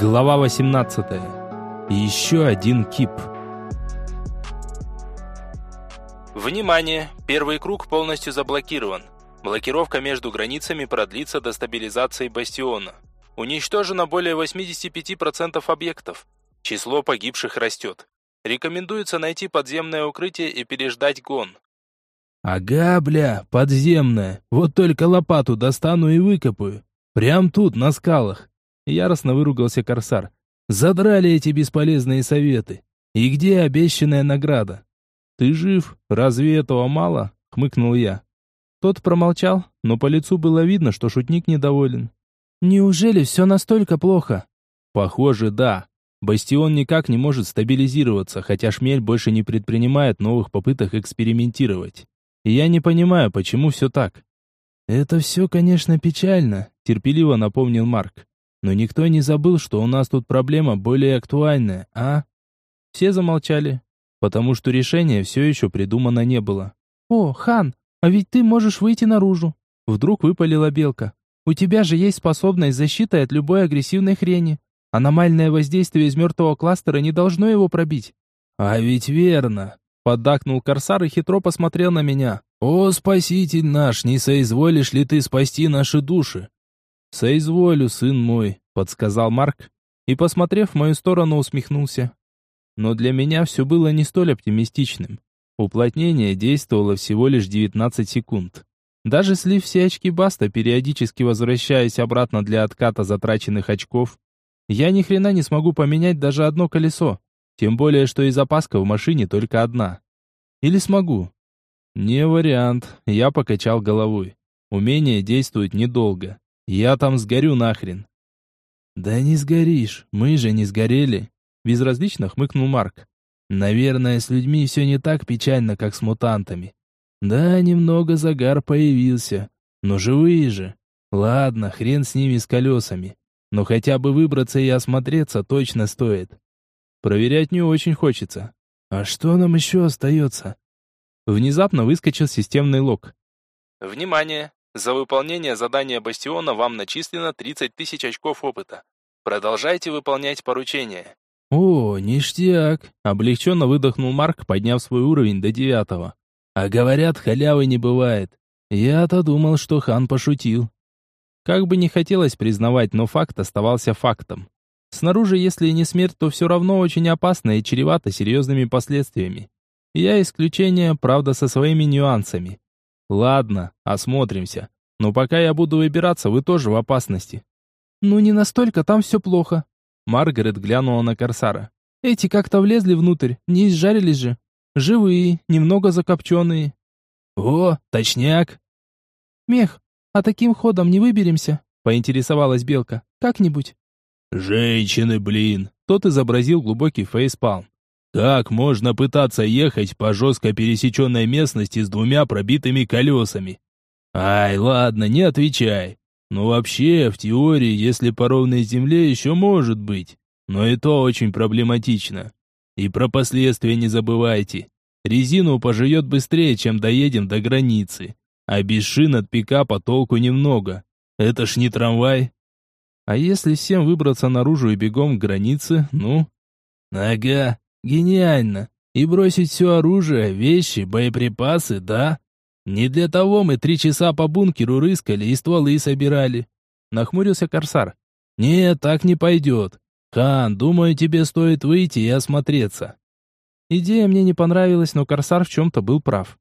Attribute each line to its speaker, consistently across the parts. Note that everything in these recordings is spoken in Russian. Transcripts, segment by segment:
Speaker 1: Глава 18. Еще один кип.
Speaker 2: Внимание! Первый круг полностью заблокирован. Блокировка между границами продлится до стабилизации бастиона. Уничтожено более 85% объектов. Число погибших растет. Рекомендуется найти подземное укрытие и переждать гон.
Speaker 1: Ага, бля, подземное. Вот только лопату достану и выкопаю. Прям тут, на скалах. Яростно выругался Корсар. Задрали эти бесполезные советы. И где обещанная награда? Ты жив? Разве этого мало? Хмыкнул я. Тот промолчал, но по лицу было видно, что шутник недоволен. Неужели все настолько плохо? Похоже, да. Бастион никак не может стабилизироваться, хотя Шмель больше не предпринимает новых попыток экспериментировать. И я не понимаю, почему все так. Это все, конечно, печально, терпеливо напомнил Марк. Но никто не забыл, что у нас тут проблема более актуальная, а? Все замолчали, потому что решение все еще придумано не было. «О, Хан, а ведь ты можешь выйти наружу!» Вдруг выпалила белка. «У тебя же есть способность защиты от любой агрессивной хрени. Аномальное воздействие из мертвого кластера не должно его пробить». «А ведь верно!» Поддакнул корсар и хитро посмотрел на меня. «О, спаситель наш, не соизволишь ли ты спасти наши души? «Соизволю, сын мой», — подсказал Марк, и, посмотрев в мою сторону, усмехнулся. Но для меня все было не столь оптимистичным. Уплотнение действовало всего лишь 19 секунд. Даже слив все очки Баста, периодически возвращаясь обратно для отката затраченных очков, я ни хрена не смогу поменять даже одно колесо, тем более, что и запаска в машине только одна. Или смогу? Не вариант, я покачал головой. Умение действует недолго. Я там сгорю нахрен. Да не сгоришь, мы же не сгорели. Безразлично хмыкнул Марк. Наверное, с людьми все не так печально, как с мутантами. Да, немного загар появился, но живые же. Ладно, хрен с ними с колесами. Но хотя бы выбраться и осмотреться точно стоит. Проверять не очень хочется. А что нам еще остается? Внезапно выскочил системный лог.
Speaker 2: Внимание! За выполнение задания Бастиона вам начислено 30 тысяч очков опыта. Продолжайте выполнять поручения.
Speaker 1: О, ништяк! Облегченно выдохнул Марк, подняв свой уровень до девятого. А говорят, халявы не бывает. Я-то думал, что хан пошутил. Как бы не хотелось признавать, но факт оставался фактом. Снаружи, если не смерть, то все равно очень опасно и чревато серьезными последствиями. Я исключение, правда, со своими нюансами. Ладно, осмотримся. Но пока я буду выбираться, вы тоже в опасности. Ну не настолько, там все плохо. Маргарет глянула на Корсара. Эти как-то влезли внутрь, не изжарились же. Живые, немного закопченные. О, точняк. Мех, а таким ходом не выберемся? Поинтересовалась Белка. Как-нибудь. Женщины, блин. Тот изобразил глубокий фейспалм. Как можно пытаться ехать по жестко пересеченной местности с двумя пробитыми колесами? Ай, ладно, не отвечай. Ну вообще, в теории, если по ровной земле еще может быть. Но и то очень проблематично. И про последствия не забывайте. Резину пожует быстрее, чем доедем до границы. А без шин от пикапа толку немного. Это ж не трамвай. А если всем выбраться наружу и бегом к границе, ну? Ага, Гениально. И бросить все оружие, вещи, боеприпасы, да? Не для того мы три часа по бункеру рыскали и стволы собирали. Нахмурился Корсар. Нет, так не пойдет. Хан, думаю, тебе стоит выйти и осмотреться. Идея мне не понравилась, но Корсар в чем-то был прав.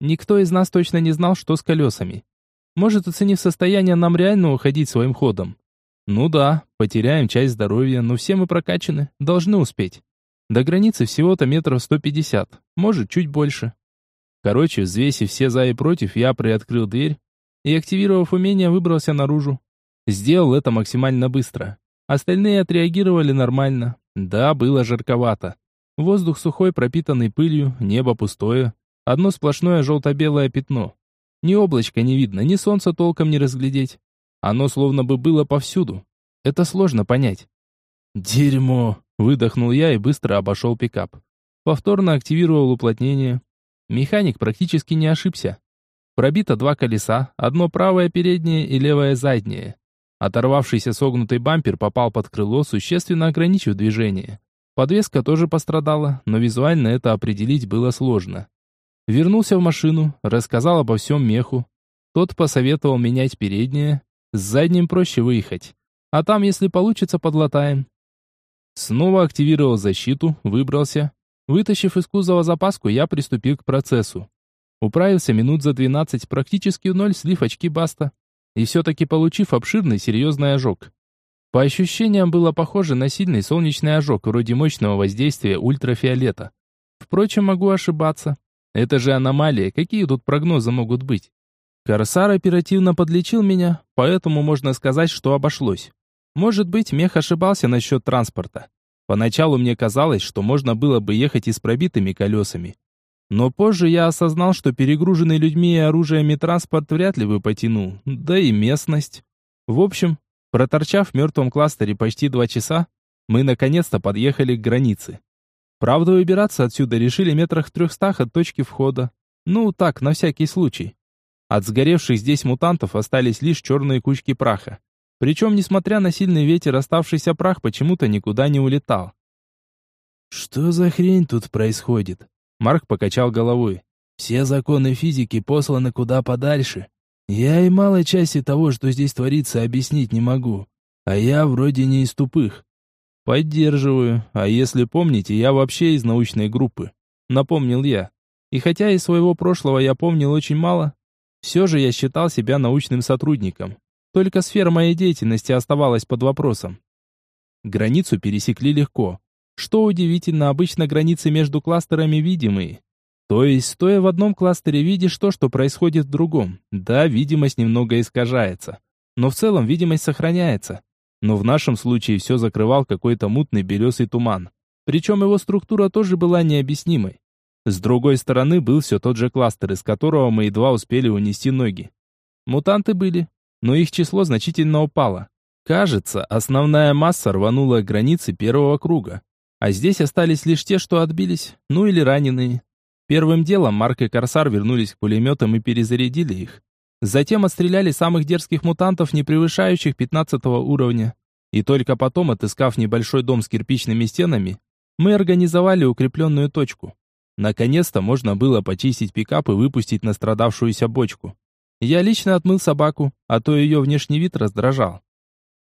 Speaker 1: Никто из нас точно не знал, что с колесами. Может, оценив состояние, нам реально уходить своим ходом. Ну да, потеряем часть здоровья, но все мы прокачаны, должны успеть. До границы всего-то метров 150, может, чуть больше. Короче, взвесив все за и против, я приоткрыл дверь и, активировав умение, выбрался наружу. Сделал это максимально быстро. Остальные отреагировали нормально. Да, было жарковато. Воздух сухой, пропитанный пылью, небо пустое. Одно сплошное желто-белое пятно. Ни облачка не видно, ни солнца толком не разглядеть. Оно словно бы было повсюду. Это сложно понять. «Дерьмо!» Выдохнул я и быстро обошел пикап. Повторно активировал уплотнение. Механик практически не ошибся. Пробито два колеса, одно правое переднее и левое заднее. Оторвавшийся согнутый бампер попал под крыло, существенно ограничив движение. Подвеска тоже пострадала, но визуально это определить было сложно. Вернулся в машину, рассказал обо всем меху. Тот посоветовал менять переднее, с задним проще выехать. А там, если получится, подлатаем. Снова активировал защиту, выбрался. Вытащив из кузова запаску, я приступил к процессу. Управился минут за 12, практически ноль, слив очки баста. И все-таки получив обширный серьезный ожог. По ощущениям было похоже на сильный солнечный ожог, вроде мощного воздействия ультрафиолета. Впрочем, могу ошибаться. Это же аномалия, какие тут прогнозы могут быть? Корсар оперативно подлечил меня, поэтому можно сказать, что обошлось. Может быть, мех ошибался насчет транспорта. Поначалу мне казалось, что можно было бы ехать и с пробитыми колесами. Но позже я осознал, что перегруженный людьми и оружиями транспорт вряд ли бы потянул, да и местность. В общем, проторчав в мертвом кластере почти два часа, мы наконец-то подъехали к границе. Правда, выбираться отсюда решили метрах в трехстах от точки входа. Ну, так, на всякий случай. От сгоревших здесь мутантов остались лишь черные кучки праха. Причем, несмотря на сильный ветер, оставшийся прах почему-то никуда не улетал.
Speaker 3: «Что за хрень тут происходит?»
Speaker 1: Марк покачал головой.
Speaker 3: «Все законы физики посланы куда подальше. Я и малой части того, что здесь творится, объяснить не могу. А я вроде не из тупых».
Speaker 1: «Поддерживаю. А если помните, я вообще из научной группы», — напомнил я. И хотя из своего прошлого я помнил очень мало, все же я считал себя научным сотрудником. Только сфера моей деятельности оставалась под вопросом. Границу пересекли легко. Что удивительно, обычно границы между кластерами видимые. То есть, стоя в одном кластере, видишь то, что происходит в другом. Да, видимость немного искажается. Но в целом видимость сохраняется. Но в нашем случае все закрывал какой-то мутный белесый туман. Причем его структура тоже была необъяснимой. С другой стороны был все тот же кластер, из которого мы едва успели унести ноги. Мутанты были, но их число значительно упало. Кажется, основная масса рванула к границе первого круга. А здесь остались лишь те, что отбились, ну или раненые. Первым делом Марк и Корсар вернулись к пулеметам и перезарядили их. Затем отстреляли самых дерзких мутантов, не превышающих 15 уровня. И только потом, отыскав небольшой дом с кирпичными стенами, мы организовали укрепленную точку. Наконец-то можно было почистить пикап и выпустить настрадавшуюся бочку. Я лично отмыл собаку, а то ее внешний вид раздражал.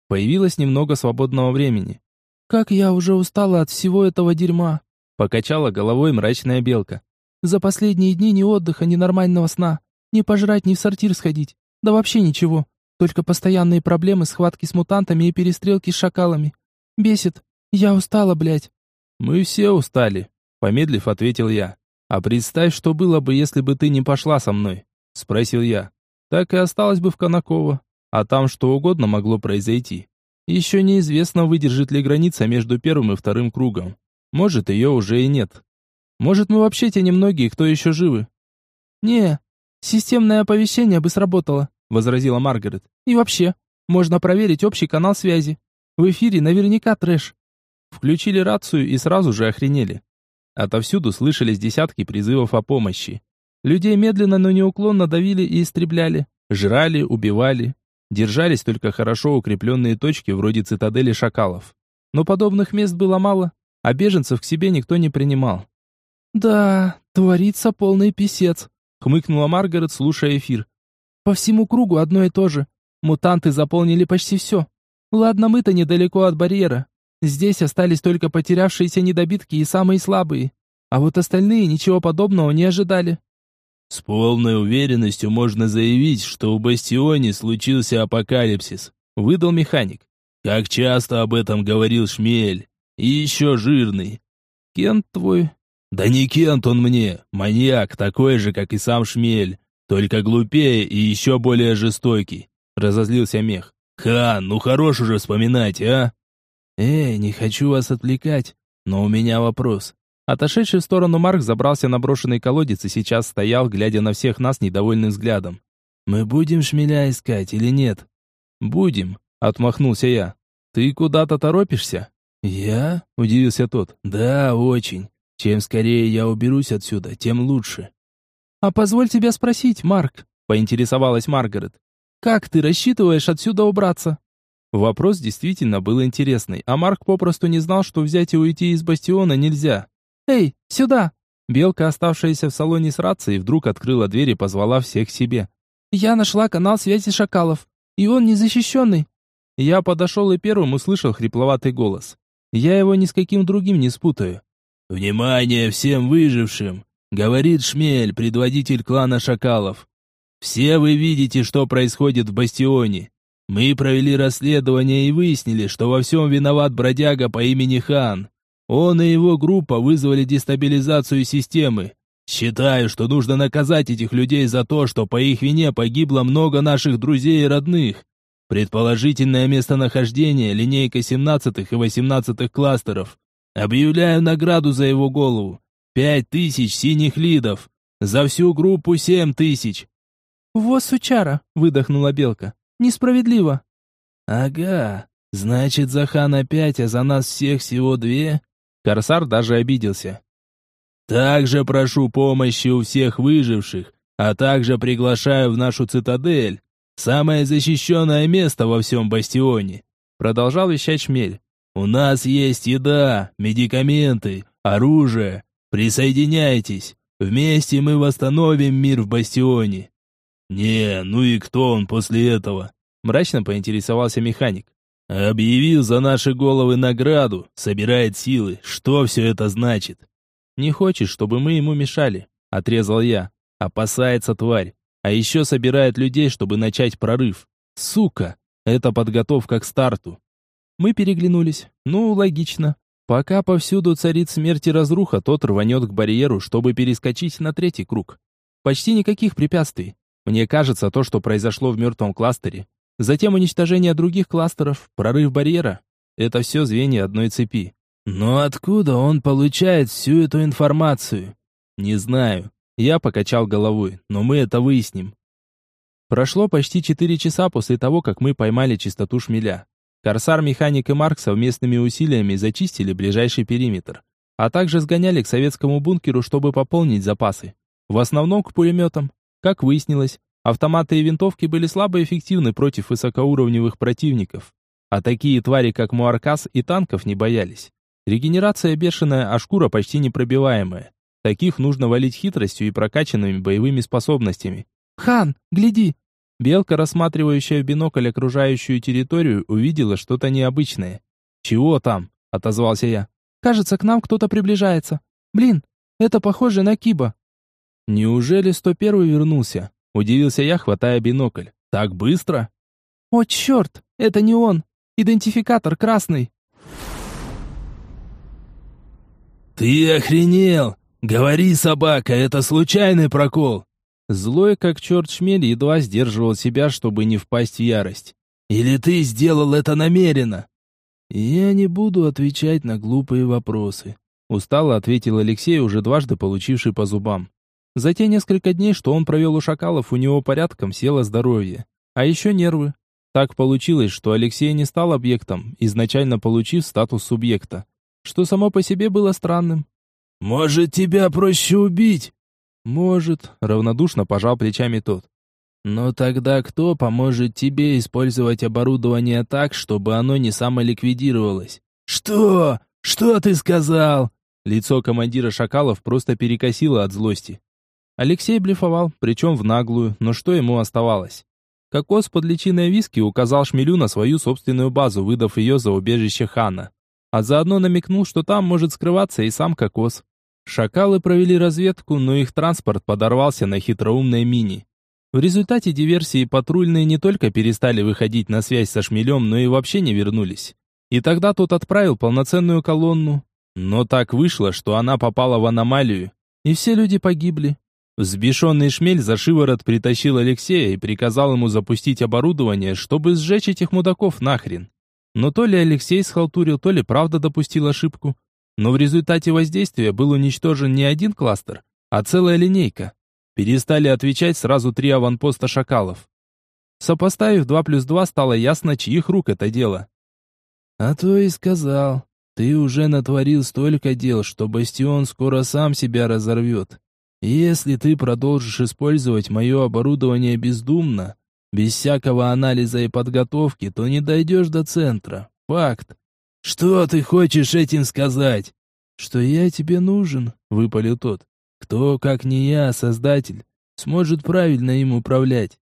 Speaker 1: Появилось немного свободного времени.
Speaker 4: «Как я уже устала от всего этого дерьма!»
Speaker 1: Покачала головой мрачная белка.
Speaker 4: «За последние дни ни отдыха, ни нормального сна. Ни пожрать, ни в сортир сходить. Да вообще ничего. Только постоянные проблемы, схватки с мутантами и перестрелки с шакалами. Бесит. Я устала, блядь».
Speaker 1: «Мы все устали», — помедлив ответил я. «А представь, что было бы, если бы ты не пошла со мной?» — спросил я так и осталось бы в Конаково, а там что угодно могло произойти. Еще неизвестно, выдержит ли граница между первым и вторым кругом. Может, ее уже и нет. Может, мы вообще те немногие, кто еще живы.
Speaker 4: «Не, системное оповещение бы сработало», — возразила Маргарет. «И вообще, можно проверить общий канал связи. В эфире наверняка трэш».
Speaker 1: Включили рацию и сразу же охренели. Отовсюду слышались десятки призывов о помощи. Людей медленно, но неуклонно давили и истребляли, жрали, убивали. Держались только хорошо укрепленные точки вроде цитадели шакалов. Но подобных мест было мало, а беженцев к себе никто не принимал.
Speaker 4: «Да, творится полный писец», — хмыкнула Маргарет, слушая эфир. «По всему кругу одно и то же. Мутанты заполнили почти все. Ладно, мы-то недалеко от барьера. Здесь остались только потерявшиеся недобитки и самые слабые. А вот остальные ничего подобного не ожидали.
Speaker 3: С полной уверенностью можно заявить, что у Бастионе случился апокалипсис, выдал механик. Как часто об этом говорил Шмель. И еще жирный.
Speaker 1: Кент твой?
Speaker 3: Да не Кент он мне, маньяк, такой же, как и сам Шмель, только глупее и еще более жестокий. Разозлился мех. Хан, ну хорош уже вспоминать, а?
Speaker 1: Эй, не хочу вас отвлекать, но у меня вопрос. Отошедший в сторону Марк забрался на брошенный колодец и сейчас стоял, глядя на всех нас недовольным взглядом.
Speaker 3: «Мы будем шмеля искать или нет?»
Speaker 1: «Будем», — отмахнулся я. «Ты куда-то торопишься?»
Speaker 3: «Я?» — удивился тот. «Да, очень. Чем скорее я уберусь отсюда, тем лучше».
Speaker 4: «А позволь тебя спросить, Марк», — поинтересовалась Маргарет. «Как ты рассчитываешь отсюда убраться?
Speaker 1: Вопрос действительно был интересный, а Марк попросту не знал, что взять и уйти из бастиона нельзя. «Эй, сюда!» Белка, оставшаяся в салоне с рацией, вдруг открыла дверь и позвала всех к себе. «Я нашла канал связи шакалов, и он незащищенный». Я подошел и первым услышал хрипловатый голос. Я его ни с каким другим не спутаю.
Speaker 3: «Внимание всем выжившим!» — говорит Шмель, предводитель клана шакалов. «Все вы видите, что происходит в бастионе. Мы провели расследование и выяснили, что во всем виноват бродяга по имени Хан. Он и его группа вызвали дестабилизацию системы. Считаю, что нужно наказать этих людей за то, что по их вине погибло много наших друзей и родных. Предположительное местонахождение линейка 17 и 18 кластеров. Объявляю награду за его голову. Пять тысяч синих лидов. За всю группу семь тысяч.
Speaker 1: «Вот сучара!» — выдохнула Белка. Несправедливо.
Speaker 3: Ага, значит, за хана пять, а за нас всех всего две?
Speaker 1: Корсар даже обиделся.
Speaker 3: Также прошу помощи у всех выживших, а также приглашаю в нашу цитадель, самое защищенное место во всем бастионе. Продолжал вещать Шмель. У нас есть еда, медикаменты, оружие. Присоединяйтесь. Вместе мы восстановим мир в бастионе. «Не, ну и кто он после этого?» Мрачно поинтересовался механик. «Объявил за наши головы награду, собирает силы. Что все это значит?»
Speaker 1: «Не хочешь, чтобы мы ему мешали?» Отрезал я. Опасается тварь. А еще собирает людей, чтобы начать прорыв. Сука! Это подготовка к старту. Мы переглянулись. Ну, логично. Пока повсюду царит смерть и разруха, тот рванет к барьеру, чтобы перескочить на третий круг. Почти никаких препятствий. Мне кажется, то, что произошло в мертвом кластере, затем уничтожение других кластеров, прорыв барьера — это все звенья одной цепи.
Speaker 3: Но откуда он получает всю эту информацию?
Speaker 1: Не знаю. Я покачал головой, но мы это выясним. Прошло почти четыре часа после того, как мы поймали чистоту шмеля. Корсар, Механик и Марк совместными усилиями зачистили ближайший периметр, а также сгоняли к советскому бункеру, чтобы пополнить запасы. В основном к пулеметам. Как выяснилось, автоматы и винтовки были слабо эффективны против высокоуровневых противников. А такие твари, как Муаркас, и танков не боялись. Регенерация бешеная, а шкура почти непробиваемая. Таких нужно валить хитростью и прокачанными боевыми способностями. «Хан, гляди!» Белка, рассматривающая в бинокль окружающую территорию, увидела что-то необычное. «Чего там?» — отозвался я. «Кажется, к нам кто-то приближается. Блин, это похоже на Киба». Неужели 101 вернулся? Удивился я, хватая бинокль. Так быстро? О, черт, это не он. Идентификатор красный.
Speaker 3: Ты охренел? Говори, собака, это случайный прокол.
Speaker 1: Злой, как черт шмель, едва сдерживал себя, чтобы не впасть в ярость.
Speaker 3: Или ты сделал это намеренно?
Speaker 1: Я не буду отвечать на глупые вопросы. Устало ответил Алексей, уже дважды получивший по зубам. За те несколько дней, что он провел у шакалов, у него порядком село здоровье. А еще нервы. Так получилось, что Алексей не стал объектом, изначально получив статус субъекта. Что само по себе было странным.
Speaker 3: «Может, тебя проще убить?»
Speaker 1: «Может», — равнодушно пожал плечами тот. «Но тогда кто поможет тебе использовать оборудование так, чтобы оно не самоликвидировалось?»
Speaker 3: «Что? Что ты сказал?»
Speaker 1: Лицо командира шакалов просто перекосило от злости. Алексей блефовал, причем в наглую, но что ему оставалось? Кокос под личиной виски указал Шмелю на свою собственную базу, выдав ее за убежище Хана. А заодно намекнул, что там может скрываться и сам Кокос. Шакалы провели разведку, но их транспорт подорвался на хитроумной мини. В результате диверсии патрульные не только перестали выходить на связь со Шмелем, но и вообще не вернулись. И тогда тот отправил полноценную колонну. Но так вышло, что она попала в аномалию, и все люди погибли. Взбешенный шмель за шиворот притащил Алексея и приказал ему запустить оборудование, чтобы сжечь этих мудаков нахрен. Но то ли Алексей схалтурил, то ли правда допустил ошибку. Но в результате воздействия был уничтожен не один кластер, а целая линейка. Перестали отвечать сразу три аванпоста шакалов. Сопоставив 2 плюс 2, стало ясно, чьих рук это дело.
Speaker 3: «А то и сказал, ты уже натворил столько дел, что Бастион скоро сам себя разорвет», если ты продолжишь использовать мое оборудование бездумно,
Speaker 1: Без всякого анализа и подготовки, то не дойдешь до центра. Факт. Что ты хочешь этим сказать? Что я тебе нужен, выпалил тот. Кто, как не я, создатель, сможет правильно им управлять?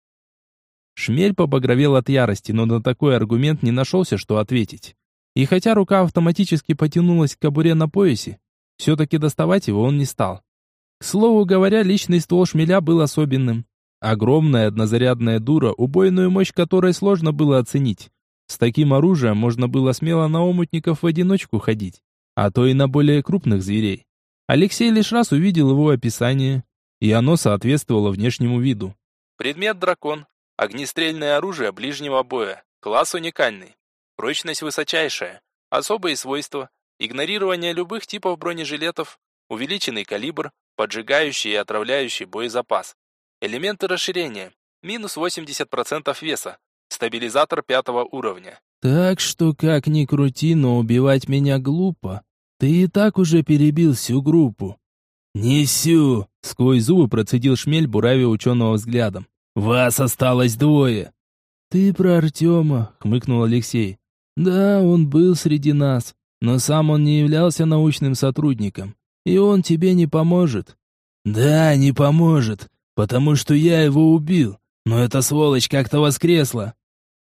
Speaker 1: Шмель побагровел от ярости, но на такой аргумент не нашелся, что ответить. И хотя рука автоматически потянулась к кобуре на поясе, все-таки доставать его он не стал. К слову говоря, личный ствол шмеля был особенным. Огромная однозарядная дура, убойную мощь которой сложно было оценить. С таким оружием можно было смело на омутников в одиночку ходить, а то и на более крупных зверей. Алексей лишь раз увидел его описание, и оно соответствовало внешнему виду.
Speaker 2: Предмет дракон. Огнестрельное оружие ближнего боя. Класс уникальный. Прочность высочайшая. Особые свойства. Игнорирование любых типов бронежилетов. Увеличенный калибр. Поджигающий и отравляющий боезапас. Элементы расширения. Минус 80% веса. Стабилизатор пятого уровня.
Speaker 1: Так что, как ни крути, но убивать меня глупо. Ты и так уже перебил всю группу. Не сквозь зубы процедил шмель, буравя ученого взглядом. Вас осталось двое. Ты про Артема, хмыкнул Алексей. Да, он был среди нас, но сам он не являлся научным сотрудником, и он тебе не поможет. Да, не поможет, потому что я его убил, но эта сволочь как-то воскресла.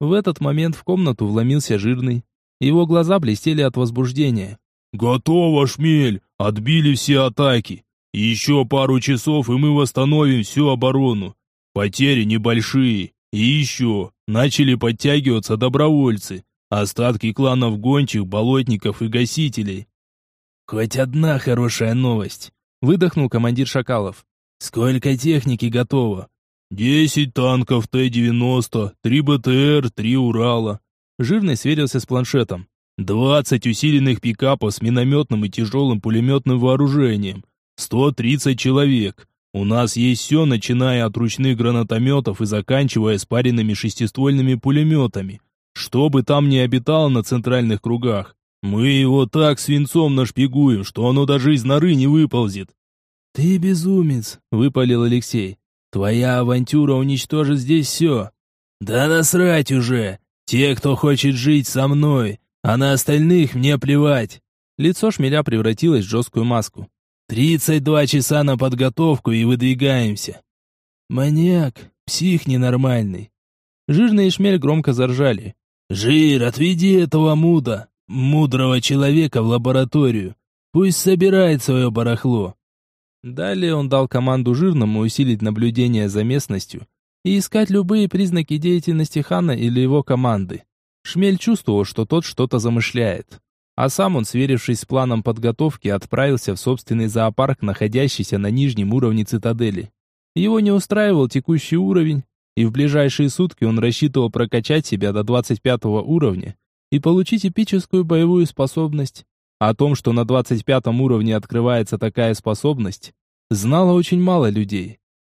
Speaker 1: В этот момент в комнату вломился жирный. Его глаза блестели от возбуждения.
Speaker 3: «Готово, шмель! Отбили все атаки! Еще пару часов, и мы восстановим всю оборону. Потери небольшие. И еще, начали подтягиваться добровольцы. Остатки кланов гончих, болотников и гасителей.
Speaker 1: «Хоть одна хорошая новость», — выдохнул командир Шакалов. «Сколько техники готово?»
Speaker 3: «Десять танков Т-90, три БТР, три Урала».
Speaker 1: Жирный сверился с планшетом.
Speaker 3: «Двадцать усиленных пикапов с минометным и тяжелым пулеметным вооружением. Сто тридцать человек. У нас есть все, начиная от ручных гранатометов и заканчивая спаренными шестиствольными пулеметами. Что бы там ни обитало на центральных кругах, мы его так свинцом нашпигуем, что оно даже из норы не выползет.
Speaker 1: «Ты безумец», — выпалил Алексей. «Твоя авантюра уничтожит здесь все». «Да насрать уже! Те, кто хочет жить со мной, а на остальных мне плевать». Лицо шмеля превратилось в жесткую маску. «Тридцать два часа на подготовку и выдвигаемся». «Маньяк, псих ненормальный». Жирный шмель громко заржали. «Жир, отведи этого муда, мудрого человека в лабораторию. Пусть собирает свое барахло». Далее он дал команду Жирному усилить наблюдение за местностью и искать любые признаки деятельности Хана или его команды. Шмель чувствовал, что тот что-то замышляет. А сам он, сверившись с планом подготовки, отправился в собственный зоопарк, находящийся на нижнем уровне цитадели. Его не устраивал текущий уровень, и в ближайшие сутки он рассчитывал прокачать себя до 25 уровня и получить эпическую боевую способность. О том, что на 25 уровне открывается такая способность, знало очень мало людей.